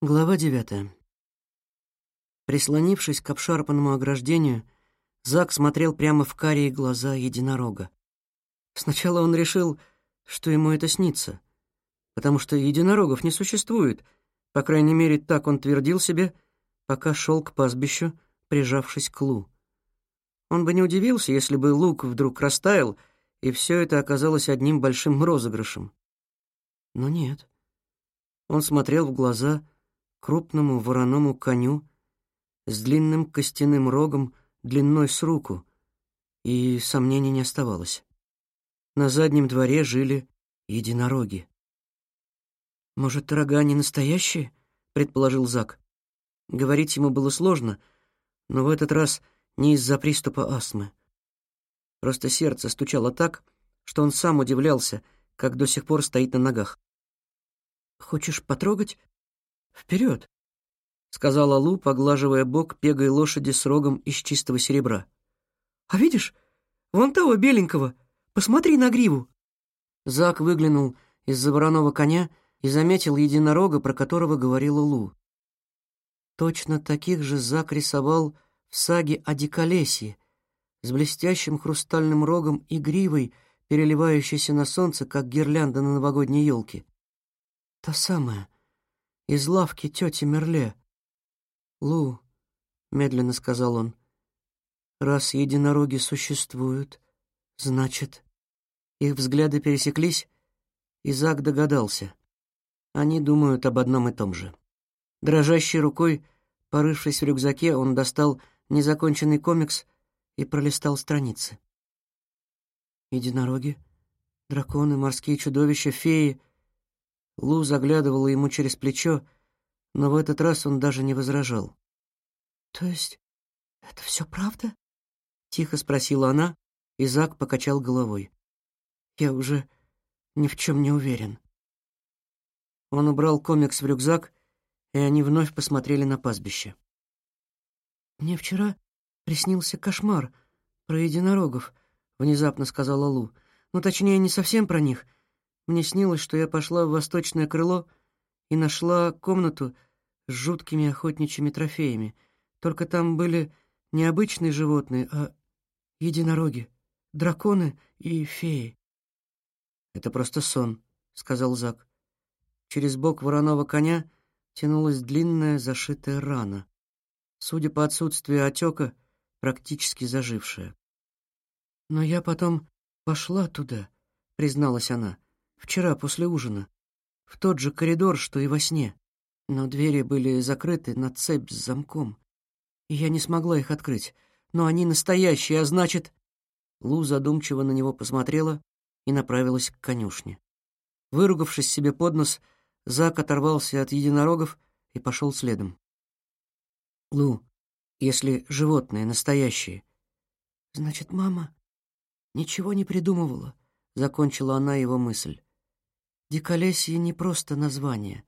Глава девятая. Прислонившись к обшарпанному ограждению, Зак смотрел прямо в карие глаза единорога. Сначала он решил, что ему это снится, потому что единорогов не существует, по крайней мере, так он твердил себе, пока шел к пастбищу, прижавшись к Лу. Он бы не удивился, если бы лук вдруг растаял, и все это оказалось одним большим розыгрышем. Но нет. Он смотрел в глаза — крупному вороному коню с длинным костяным рогом длиной с руку, и сомнений не оставалось. На заднем дворе жили единороги. «Может, рога не настоящие?» — предположил Зак. Говорить ему было сложно, но в этот раз не из-за приступа астмы. Просто сердце стучало так, что он сам удивлялся, как до сих пор стоит на ногах. «Хочешь потрогать?» «Вперед!» — сказала Лу, поглаживая бок пегой лошади с рогом из чистого серебра. «А видишь, вон того беленького, посмотри на гриву!» Зак выглянул из-за вороного коня и заметил единорога, про которого говорила Лу. Точно таких же Зак рисовал в саге о Диколесье, с блестящим хрустальным рогом и гривой, переливающейся на солнце, как гирлянда на новогодней елке. Та самая — из лавки тети Мерле. Лу, медленно сказал он, раз единороги существуют, значит, их взгляды пересеклись, и Зак догадался. Они думают об одном и том же. Дрожащей рукой, порывшись в рюкзаке, он достал незаконченный комикс и пролистал страницы. Единороги, драконы, морские чудовища, феи Лу заглядывала ему через плечо, но в этот раз он даже не возражал. «То есть это все правда?» — тихо спросила она, и Зак покачал головой. «Я уже ни в чем не уверен». Он убрал комикс в рюкзак, и они вновь посмотрели на пастбище. «Мне вчера приснился кошмар про единорогов», — внезапно сказала Лу. «Ну, точнее, не совсем про них — мне снилось, что я пошла в восточное крыло и нашла комнату с жуткими охотничьими трофеями. Только там были не обычные животные, а единороги, драконы и феи. «Это просто сон», — сказал Зак. Через бок вороного коня тянулась длинная зашитая рана, судя по отсутствию отека, практически зажившая. «Но я потом пошла туда», — призналась она. Вчера после ужина. В тот же коридор, что и во сне. Но двери были закрыты на цепь с замком. И я не смогла их открыть. Но они настоящие, а значит... Лу задумчиво на него посмотрела и направилась к конюшне. Выругавшись себе под нос, Зак оторвался от единорогов и пошел следом. «Лу, если животные настоящие...» «Значит, мама ничего не придумывала», — закончила она его мысль. Диколесье не просто название.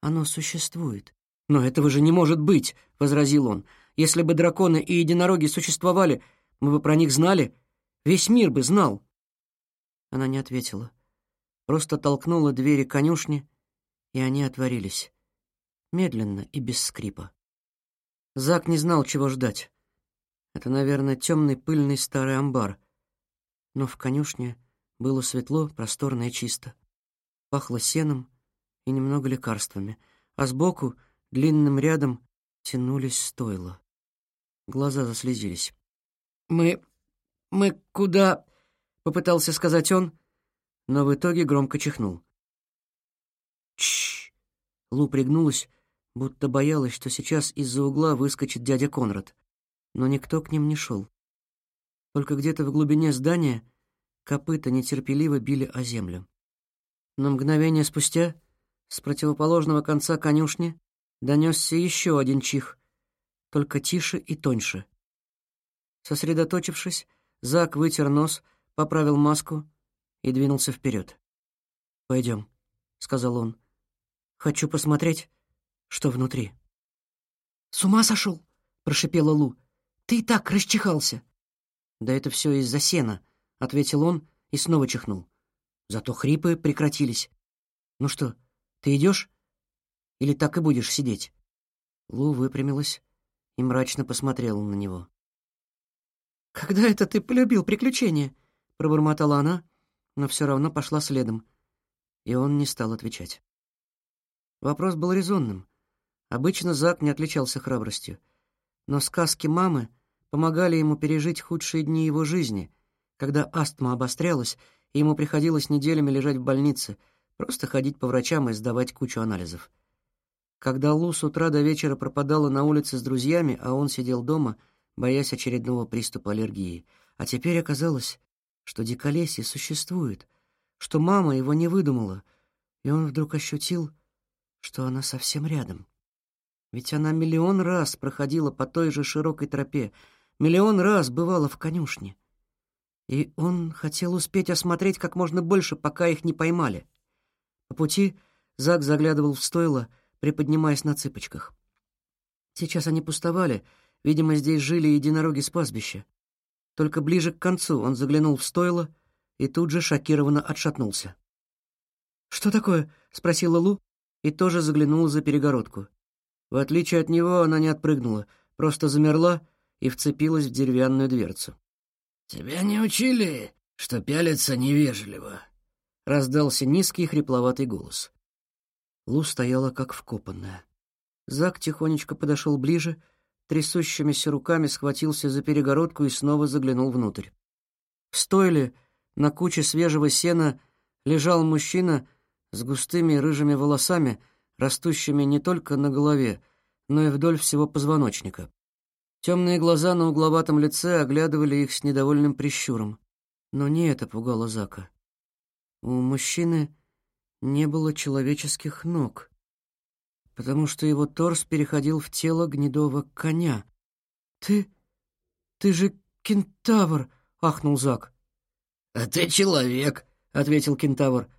Оно существует. «Но этого же не может быть!» — возразил он. «Если бы драконы и единороги существовали, мы бы про них знали. Весь мир бы знал!» Она не ответила. Просто толкнула двери конюшни, и они отворились. Медленно и без скрипа. Зак не знал, чего ждать. Это, наверное, темный пыльный старый амбар. Но в конюшне было светло, просторно и чисто пахло сеном и немного лекарствами, а сбоку, длинным рядом, тянулись стойла. Глаза заслезились. «Мы... мы куда...» — попытался сказать он, но в итоге громко чихнул. «Чш!» — Лу пригнулась, будто боялась, что сейчас из-за угла выскочит дядя Конрад. Но никто к ним не шел. Только где-то в глубине здания копыта нетерпеливо били о землю. Но мгновение спустя с противоположного конца конюшни донесся еще один чих, только тише и тоньше. Сосредоточившись, Зак вытер нос, поправил маску и двинулся вперед. «Пойдем», — сказал он. «Хочу посмотреть, что внутри». «С ума сошел?» — прошипела Лу. «Ты и так расчихался». «Да это все из-за сена», — ответил он и снова чихнул. Зато хрипы прекратились. Ну что, ты идешь? Или так и будешь сидеть?» Лу выпрямилась и мрачно посмотрела на него. «Когда это ты полюбил приключения?» — пробормотала она, но все равно пошла следом, и он не стал отвечать. Вопрос был резонным. Обычно Зак не отличался храбростью, но сказки мамы помогали ему пережить худшие дни его жизни, когда астма обострялась, ему приходилось неделями лежать в больнице, просто ходить по врачам и сдавать кучу анализов. Когда Лу с утра до вечера пропадала на улице с друзьями, а он сидел дома, боясь очередного приступа аллергии. А теперь оказалось, что диколесье существует, что мама его не выдумала, и он вдруг ощутил, что она совсем рядом. Ведь она миллион раз проходила по той же широкой тропе, миллион раз бывала в конюшне. И он хотел успеть осмотреть как можно больше, пока их не поймали. По пути Зак заглядывал в стойло — приподнимаясь на цыпочках. Сейчас они пустовали, видимо, здесь жили единороги с пастбища. Только ближе к концу он заглянул в стойло и тут же шокированно отшатнулся. «Что такое?» — спросила Лу и тоже заглянула за перегородку. В отличие от него она не отпрыгнула, просто замерла и вцепилась в деревянную дверцу. «Тебя не учили, что пялиться невежливо?» — раздался низкий хрипловатый голос. Лу стояла как вкопанная. Зак тихонечко подошел ближе, трясущимися руками схватился за перегородку и снова заглянул внутрь. В стойле на куче свежего сена лежал мужчина с густыми рыжими волосами, растущими не только на голове, но и вдоль всего позвоночника. Темные глаза на угловатом лице оглядывали их с недовольным прищуром. Но не это пугало Зака. У мужчины не было человеческих ног, потому что его торс переходил в тело гнедого коня. «Ты... ты же кентавр!» — ахнул Зак. «А ты человек», — ответил кентавр.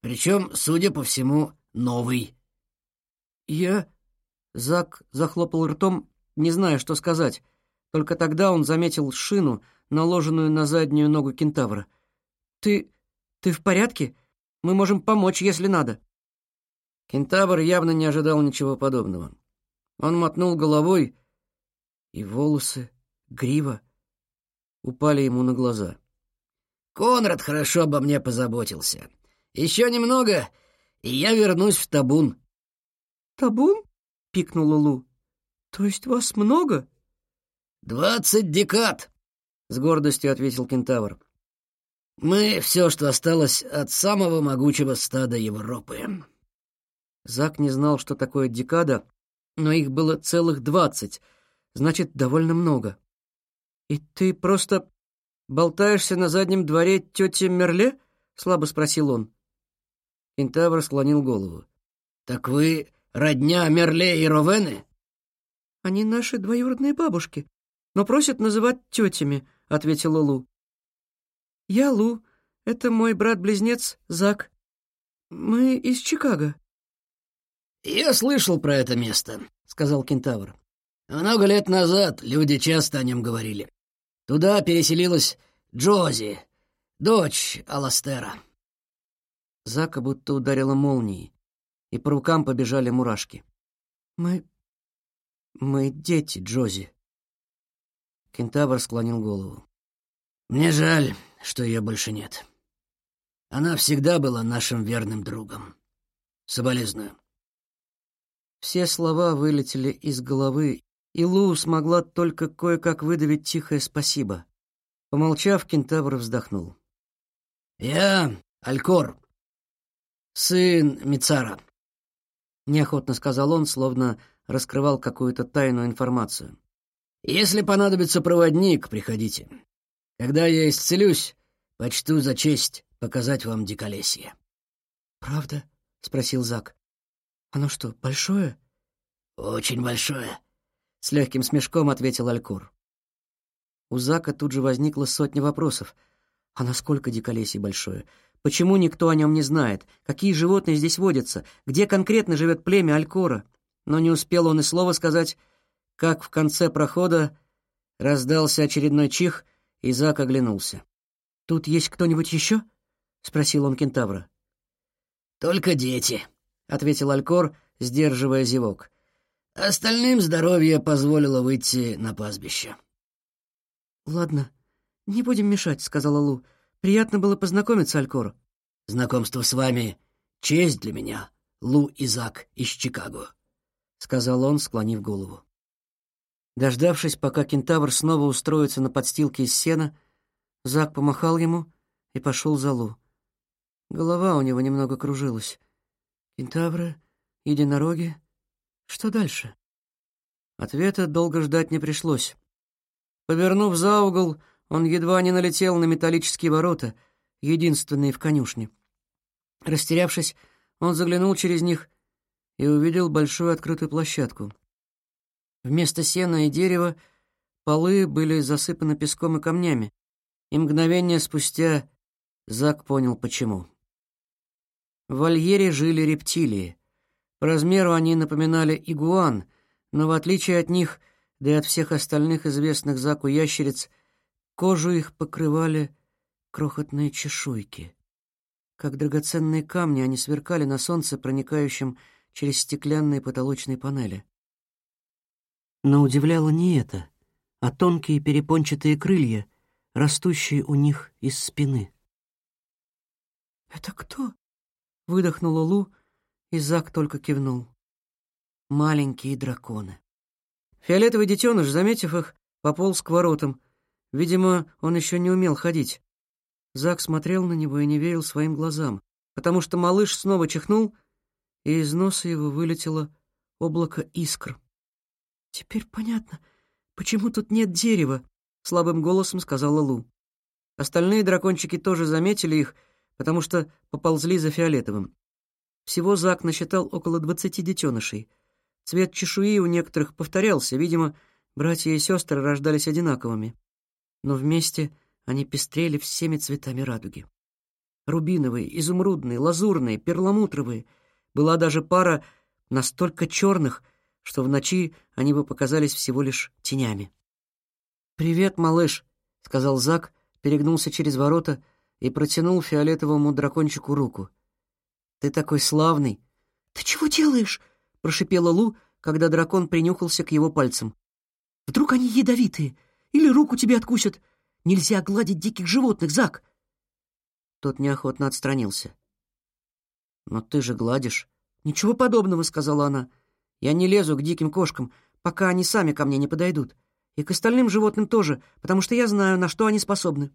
«Причем, судя по всему, новый». «Я...» — Зак захлопал ртом, не зная, что сказать. Только тогда он заметил шину, наложенную на заднюю ногу кентавра. «Ты... ты в порядке?» Мы можем помочь, если надо». Кентавр явно не ожидал ничего подобного. Он мотнул головой, и волосы, грива упали ему на глаза. «Конрад хорошо обо мне позаботился. Еще немного, и я вернусь в табун». «Табун?» — пикнула Лу. «То есть вас много?» «Двадцать декад», — с гордостью ответил кентавр. Мы — все, что осталось от самого могучего стада Европы. Зак не знал, что такое декада, но их было целых двадцать, значит, довольно много. «И ты просто болтаешься на заднем дворе тети Мерле?» — слабо спросил он. Кентавр склонил голову. «Так вы родня Мерле и Ровены?» «Они наши двоюродные бабушки, но просят называть тетями», — ответила Лу. «Я Лу. Это мой брат-близнец Зак. Мы из Чикаго». «Я слышал про это место», — сказал кентавр. «Много лет назад люди часто о нем говорили. Туда переселилась Джози, дочь Аластера». Зака будто ударила молнией, и по рукам побежали мурашки. «Мы... мы дети Джози». Кентавр склонил голову. «Мне жаль, что ее больше нет. Она всегда была нашим верным другом. Соболезную». Все слова вылетели из головы, и Лу смогла только кое-как выдавить тихое «спасибо». Помолчав, кентавр вздохнул. «Я Алькор, сын Мицара», — неохотно сказал он, словно раскрывал какую-то тайную информацию. «Если понадобится проводник, приходите. Когда я исцелюсь, почту за честь показать вам диколесье». «Правда?» — спросил Зак. «Оно что, большое?» «Очень большое», — с легким смешком ответил Алькур. У Зака тут же возникло сотня вопросов. А насколько диколесье большое? Почему никто о нем не знает? Какие животные здесь водятся? Где конкретно живет племя Алькора? Но не успел он и слова сказать, как в конце прохода раздался очередной чих — Изак оглянулся. «Тут есть кто-нибудь еще?» — спросил он кентавра. «Только дети», — ответил Алькор, сдерживая зевок. Остальным здоровье позволило выйти на пастбище. «Ладно, не будем мешать», — сказала Лу. «Приятно было познакомиться, Алькор». «Знакомство с вами — честь для меня, Лу Изак из Чикаго», — сказал он, склонив голову. Дождавшись, пока кентавр снова устроится на подстилке из сена, Зак помахал ему и пошел за Лу. Голова у него немного кружилась. Кентавры, единороги. Что дальше? Ответа долго ждать не пришлось. Повернув за угол, он едва не налетел на металлические ворота, единственные в конюшне. Растерявшись, он заглянул через них и увидел большую открытую площадку. Вместо сена и дерева полы были засыпаны песком и камнями, и мгновение спустя Зак понял, почему. В вольере жили рептилии. По размеру они напоминали игуан, но в отличие от них, да и от всех остальных известных Заку ящериц, кожу их покрывали крохотные чешуйки. Как драгоценные камни они сверкали на солнце, проникающем через стеклянные потолочные панели. Но удивляло не это, а тонкие перепончатые крылья, растущие у них из спины. «Это кто?» — выдохнула Лу, и Зак только кивнул. «Маленькие драконы». Фиолетовый детеныш, заметив их, пополз к воротам. Видимо, он еще не умел ходить. Зак смотрел на него и не верил своим глазам, потому что малыш снова чихнул, и из носа его вылетело облако искр. «Теперь понятно, почему тут нет дерева», — слабым голосом сказала Лу. Остальные дракончики тоже заметили их, потому что поползли за фиолетовым. Всего Зак насчитал около двадцати детенышей. Цвет чешуи у некоторых повторялся, видимо, братья и сестры рождались одинаковыми. Но вместе они пестрели всеми цветами радуги. Рубиновые, изумрудные, лазурные, перламутровые. Была даже пара настолько черных, что в ночи они бы показались всего лишь тенями. «Привет, малыш», — сказал Зак, перегнулся через ворота и протянул фиолетовому дракончику руку. «Ты такой славный!» «Ты чего делаешь?» — прошипела Лу, когда дракон принюхался к его пальцам. «Вдруг они ядовитые? Или руку тебе откусят? Нельзя гладить диких животных, Зак!» Тот неохотно отстранился. «Но ты же гладишь». «Ничего подобного», — сказала она. «Я не лезу к диким кошкам, пока они сами ко мне не подойдут. И к остальным животным тоже, потому что я знаю, на что они способны.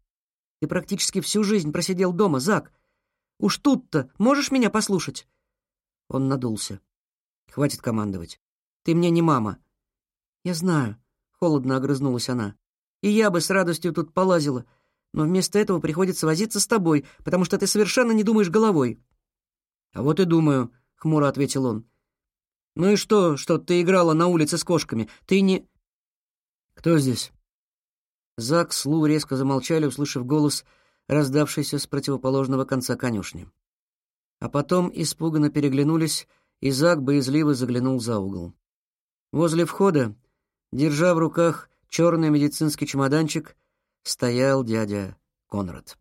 Ты практически всю жизнь просидел дома, Зак. Уж тут-то можешь меня послушать?» Он надулся. «Хватит командовать. Ты мне не мама». «Я знаю», — холодно огрызнулась она. И я бы с радостью тут полазила, но вместо этого приходится возиться с тобой, потому что ты совершенно не думаешь головой». «А вот и думаю», — хмуро ответил он. «Ну и что, что ты играла на улице с кошками? Ты не...» «Кто здесь?» Зак с Лу резко замолчали, услышав голос, раздавшийся с противоположного конца конюшни. А потом испуганно переглянулись, и Зак боязливо заглянул за угол. Возле входа, держа в руках черный медицинский чемоданчик стоял дядя Конрад.